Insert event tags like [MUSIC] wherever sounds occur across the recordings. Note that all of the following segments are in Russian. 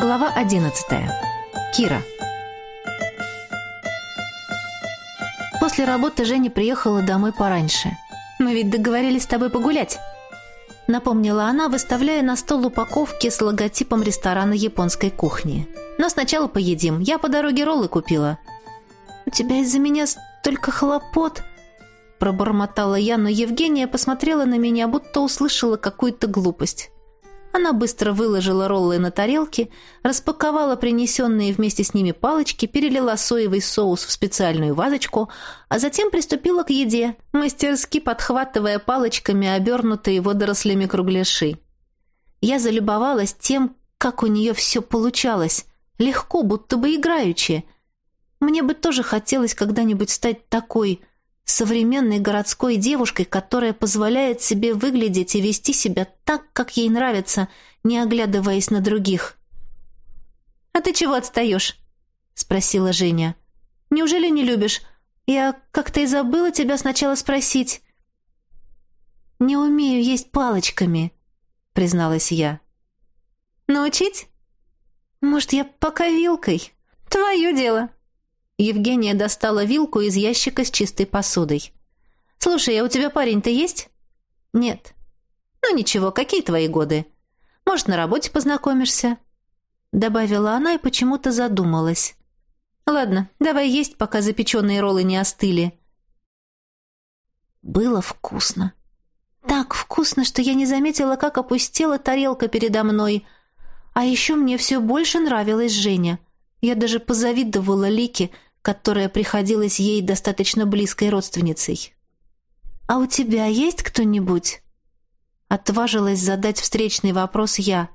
Глава 11. Кира. После работы Женя приехала домой пораньше. Мы ведь договорились с тобой погулять. Напомнила она, выставляя на стол упаковки с логотипом ресторана японской кухни. Но сначала поедим. Я по дороге роллы купила. У тебя из-за меня столько хлопот, пробормотала я, но Евгения посмотрела на меня, будто услышала какую-то глупость. Она быстро выложила роллы на тарелки, распаковала принесенные вместе с ними палочки, перелила соевый соус в специальную вазочку, а затем приступила к еде, мастерски подхватывая палочками обернутые водорослями кругляши. Я залюбовалась тем, как у нее все получалось, легко, будто бы играючи. Мне бы тоже хотелось когда-нибудь стать такой современной городской девушкой, которая позволяет себе выглядеть и вести себя так, как ей нравится, не оглядываясь на других. «А ты чего отстаешь?» — спросила Женя. «Неужели не любишь? Я как-то и забыла тебя сначала спросить». «Не умею есть палочками», — призналась я. «Научить?» «Может, я пока вилкой?» «Твое дело», Евгения достала вилку из ящика с чистой посудой. «Слушай, а у тебя парень-то есть?» «Нет». «Ну ничего, какие твои годы? Может, на работе познакомишься?» Добавила она и почему-то задумалась. «Ладно, давай есть, пока запеченные роллы не остыли». Было вкусно. Так вкусно, что я не заметила, как опустела тарелка передо мной. А еще мне все больше нравилась Женя. Я даже позавидовала Лике, которая приходилась ей достаточно близкой родственницей. «А у тебя есть кто-нибудь?» Отважилась задать встречный вопрос я.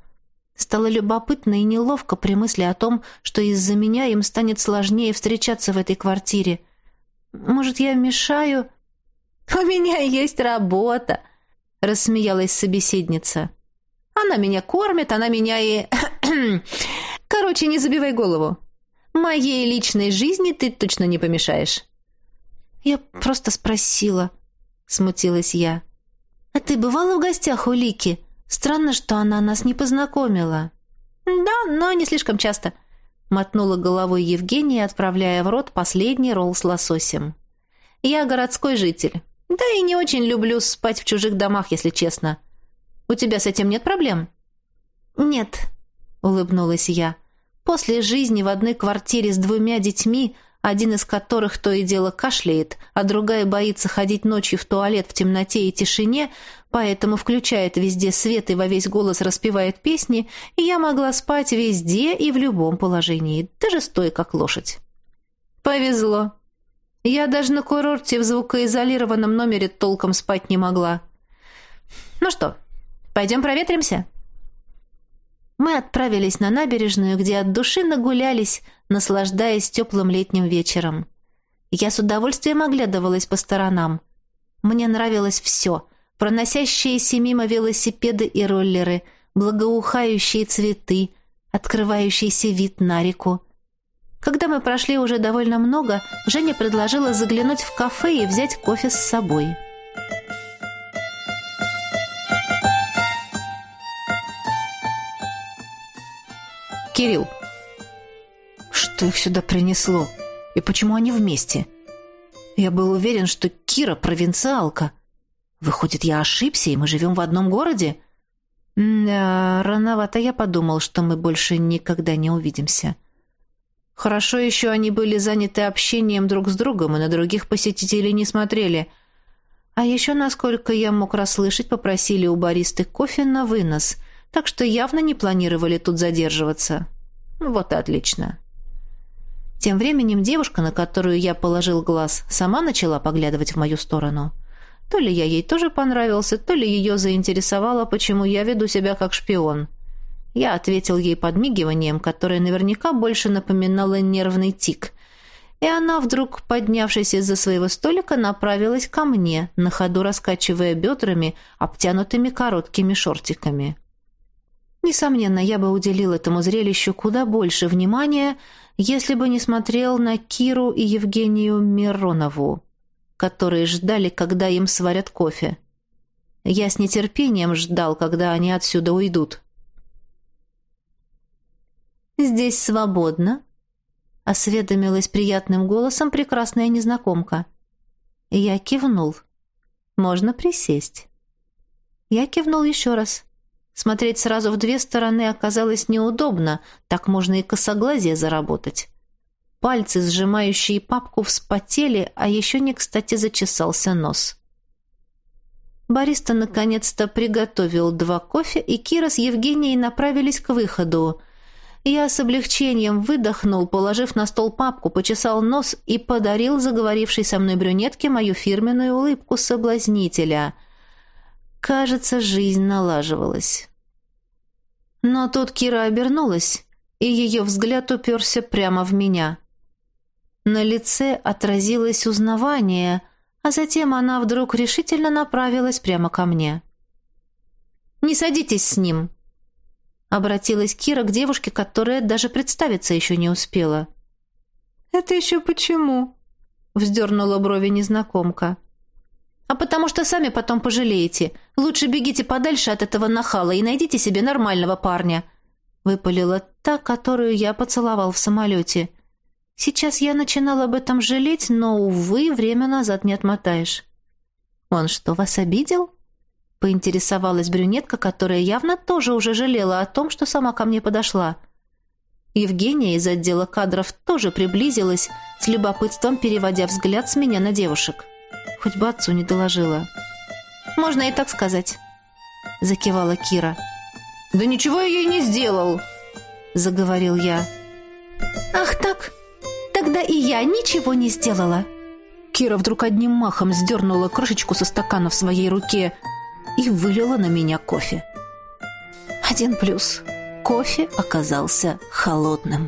Стало любопытно и неловко при мысли о том, что из-за меня им станет сложнее встречаться в этой квартире. «Может, я мешаю?» «У меня есть работа», — рассмеялась собеседница. «Она меня кормит, она меня и...» [CLEARS THROAT] «Короче, не забивай голову. Моей личной жизни ты точно не помешаешь. Я просто спросила, смутилась я. А ты бывала в гостях у Лики? Странно, что она нас не познакомила. Да, но не слишком часто, мотнула головой Евгения, отправляя в рот последний ролл с лососем. Я городской житель. Да и не очень люблю спать в чужих домах, если честно. У тебя с этим нет проблем? Нет, улыбнулась я. После жизни в одной квартире с двумя детьми, один из которых то и дело кашляет, а другая боится ходить ночью в туалет в темноте и тишине, поэтому включает везде свет и во весь голос распевает песни, и я могла спать везде и в любом положении, даже стоя как лошадь. Повезло. Я даже на курорте в звукоизолированном номере толком спать не могла. Ну что, пойдем проветримся? Мы отправились на набережную, где от души нагулялись, наслаждаясь теплым летним вечером. Я с удовольствием оглядывалась по сторонам. Мне нравилось все. Проносящиеся мимо велосипеды и роллеры, благоухающие цветы, открывающийся вид на реку. Когда мы прошли уже довольно много, Женя предложила заглянуть в кафе и взять кофе с собой. Кирилл. Что их сюда принесло? И почему они вместе? Я был уверен, что Кира провинциалка. Выходит, я ошибся, и мы живем в одном городе? Да, рановато я подумал, что мы больше никогда не увидимся. Хорошо еще они были заняты общением друг с другом и на других посетителей не смотрели. А еще, насколько я мог расслышать, попросили у баристы кофе на вынос — так что явно не планировали тут задерживаться. Вот и отлично. Тем временем девушка, на которую я положил глаз, сама начала поглядывать в мою сторону. То ли я ей тоже понравился, то ли ее заинтересовало, почему я веду себя как шпион. Я ответил ей подмигиванием, которое наверняка больше напоминало нервный тик. И она, вдруг поднявшись из-за своего столика, направилась ко мне, на ходу раскачивая бедрами, обтянутыми короткими шортиками. Несомненно, я бы уделил этому зрелищу куда больше внимания, если бы не смотрел на Киру и Евгению Миронову, которые ждали, когда им сварят кофе. Я с нетерпением ждал, когда они отсюда уйдут. «Здесь свободно», — осведомилась приятным голосом прекрасная незнакомка. Я кивнул. «Можно присесть». Я кивнул еще раз. Смотреть сразу в две стороны оказалось неудобно, так можно и косоглазие заработать. Пальцы, сжимающие папку, вспотели, а еще не кстати зачесался нос. Бариста наконец-то приготовил два кофе, и Кира с Евгенией направились к выходу. Я с облегчением выдохнул, положив на стол папку, почесал нос и подарил заговорившей со мной брюнетке мою фирменную улыбку соблазнителя. Кажется, жизнь налаживалась. Но тут Кира обернулась, и ее взгляд уперся прямо в меня. На лице отразилось узнавание — а затем она вдруг решительно направилась прямо ко мне. «Не садитесь с ним!» Обратилась Кира к девушке, которая даже представиться еще не успела. «Это еще почему?» Вздернула брови незнакомка. «А потому что сами потом пожалеете. Лучше бегите подальше от этого нахала и найдите себе нормального парня», выпалила та, которую я поцеловал в самолете. Сейчас я начинал об этом жалеть, но, увы, время назад не отмотаешь. «Он что, вас обидел?» Поинтересовалась брюнетка, которая явно тоже уже жалела о том, что сама ко мне подошла. Евгения из отдела кадров тоже приблизилась, с любопытством переводя взгляд с меня на девушек. Хоть бы отцу не доложила. «Можно и так сказать», — закивала Кира. «Да ничего я ей не сделал», — заговорил я. «Ах так!» Тогда и я ничего не сделала. Кира вдруг одним махом сдернула крышечку со стакана в своей руке и вылила на меня кофе. Один плюс. Кофе оказался холодным.